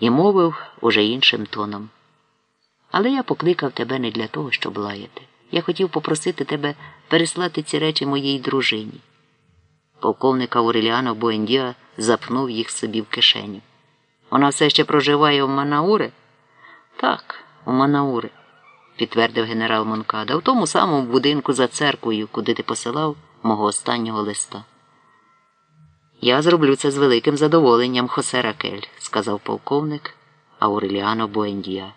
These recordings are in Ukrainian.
і мовив уже іншим тоном. Але я покликав тебе не для того, щоб лаяти. Я хотів попросити тебе переслати ці речі моїй дружині. Полковник Ауреліано Буендіа запнув їх собі в кишеню. Вона все ще проживає в Манауре? Так, у Манауре, підтвердив генерал Монкада, в тому самому будинку за церквою, куди ти посилав мого останнього листа. Я зроблю це з великим задоволенням, Хосе Ракель, сказав полковник Ауреліано Буендіа.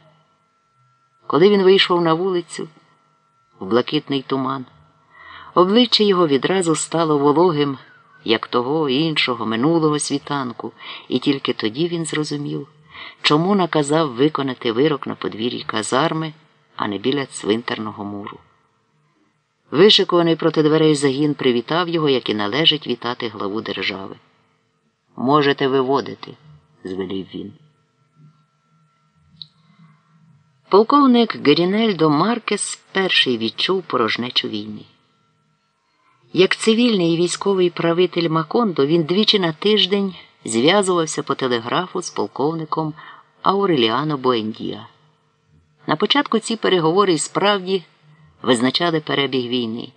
Коли він вийшов на вулицю, в блакитний туман, обличчя його відразу стало вологим, як того іншого минулого світанку, і тільки тоді він зрозумів, чому наказав виконати вирок на подвір'ї казарми, а не біля цвинтарного муру. Вишикуваний проти дверей загін привітав його, як і належить вітати главу держави. Можете виводити, звелів він. Полковник Герінельдо Маркес перший відчув порожнечу війни. Як цивільний і військовий правитель Макондо, він двічі на тиждень зв'язувався по телеграфу з полковником Ауреліано Буендія. На початку ці переговори і справді визначали перебіг війни,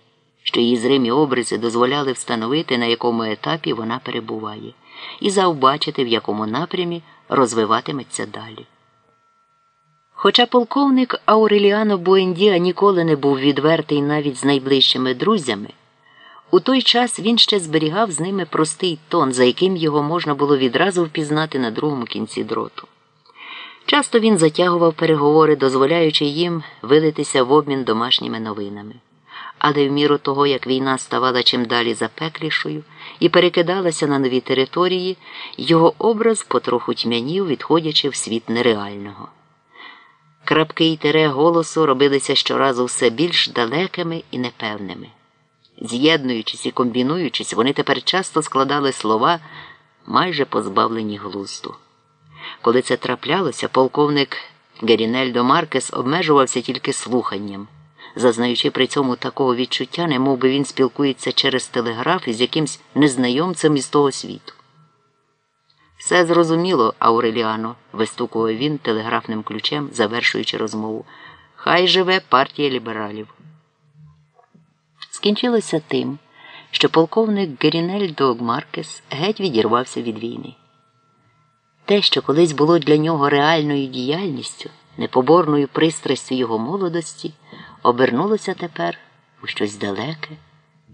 що її зримі образи дозволяли встановити, на якому етапі вона перебуває, і завбачити, в якому напрямі розвиватиметься далі. Хоча полковник Ауреліано Буендіа ніколи не був відвертий навіть з найближчими друзями, у той час він ще зберігав з ними простий тон, за яким його можна було відразу впізнати на другому кінці дроту. Часто він затягував переговори, дозволяючи їм вилитися в обмін домашніми новинами. Але в міру того, як війна ставала чим далі запеклішою і перекидалася на нові території, його образ потроху тьмянів, відходячи в світ нереального. Крапки й тере голосу робилися щоразу все більш далекими і непевними. З'єднуючись і комбінуючись, вони тепер часто складали слова, майже позбавлені глузду. Коли це траплялося, полковник Герінельдо Маркес обмежувався тільки слуханням, зазнаючи при цьому такого відчуття, немов би він спілкується через телеграф із якимсь незнайомцем із того світу. Все зрозуміло, Ауреліано, вистукував він телеграфним ключем, завершуючи розмову. Хай живе партія лібералів. Скінчилося тим, що полковник Герінельдо Маркес геть відірвався від війни. Те, що колись було для нього реальною діяльністю, непоборною пристрастю його молодості, обернулося тепер у щось далеке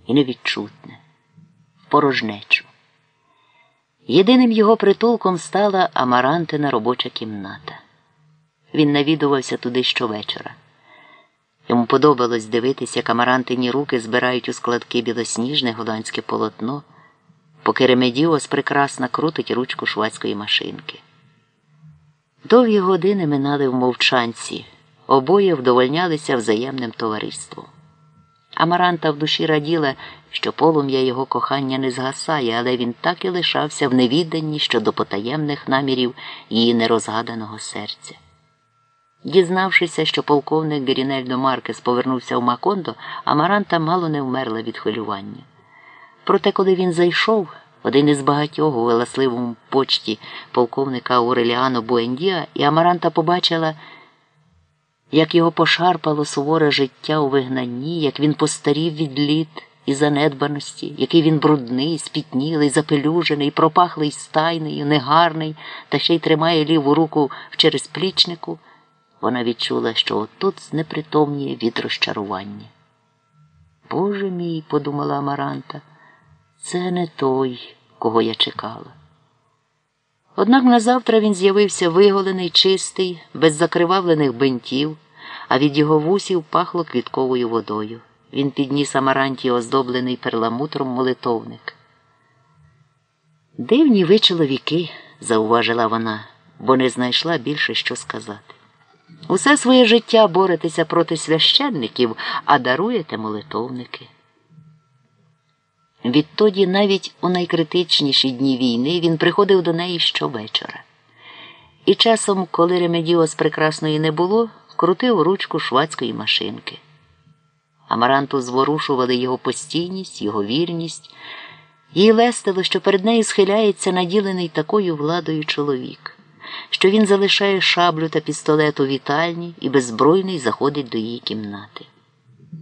і невідчутне, порожнечу. Єдиним його притулком стала Амарантина робоча кімната. Він навідувався туди щовечора. Йому подобалось дивитися, як амарантині руки збирають у складки білосніжне голландське полотно, поки Ремедіос прекрасно крутить ручку швадської машинки. Довгі години минали в мовчанці, обоє вдовольнялися взаємним товариством. Амаранта в душі раділа, що полум'я його кохання не згасає, але він так і лишався в невідданні щодо потаємних намірів її нерозгаданого серця. Дізнавшися, що полковник Герінельдо Маркес повернувся в Макондо, Амаранта мало не вмерла від хвилювання. Проте, коли він зайшов, один із багатьох у веласливому почті полковника Ауреліано Буендіа, і Амаранта побачила, як його пошарпало суворе життя у вигнанні, як він постарів від літ і занедбаності, який він брудний, спітнілий, запелюжений, пропахлий стайнею, негарний, та ще й тримає ліву руку в черезплічнику, вона відчула, що отут знепритомніє від розчарування. Боже мій, подумала Амаранта, це не той, кого я чекала. Однак назавтра він з'явився виголений, чистий, без закривавлених бинтів, а від його вусів пахло квітковою водою. Він підніс Амаранті оздоблений перламутром молитовник. Дивні ви чоловіки, зауважила вона, бо не знайшла більше що сказати. Усе своє життя боретеся проти священників, а даруєте молитовники. Відтоді навіть у найкритичніші дні війни він приходив до неї щовечора. І часом, коли Ремедіос прекрасної не було, крутив ручку швадської машинки. Амаранту зворушували його постійність, його вірність, їй лестило, що перед нею схиляється наділений такою владою чоловік. що він залишає шаблю та пістолет у вітальні і беззбройний заходить до її кімнати.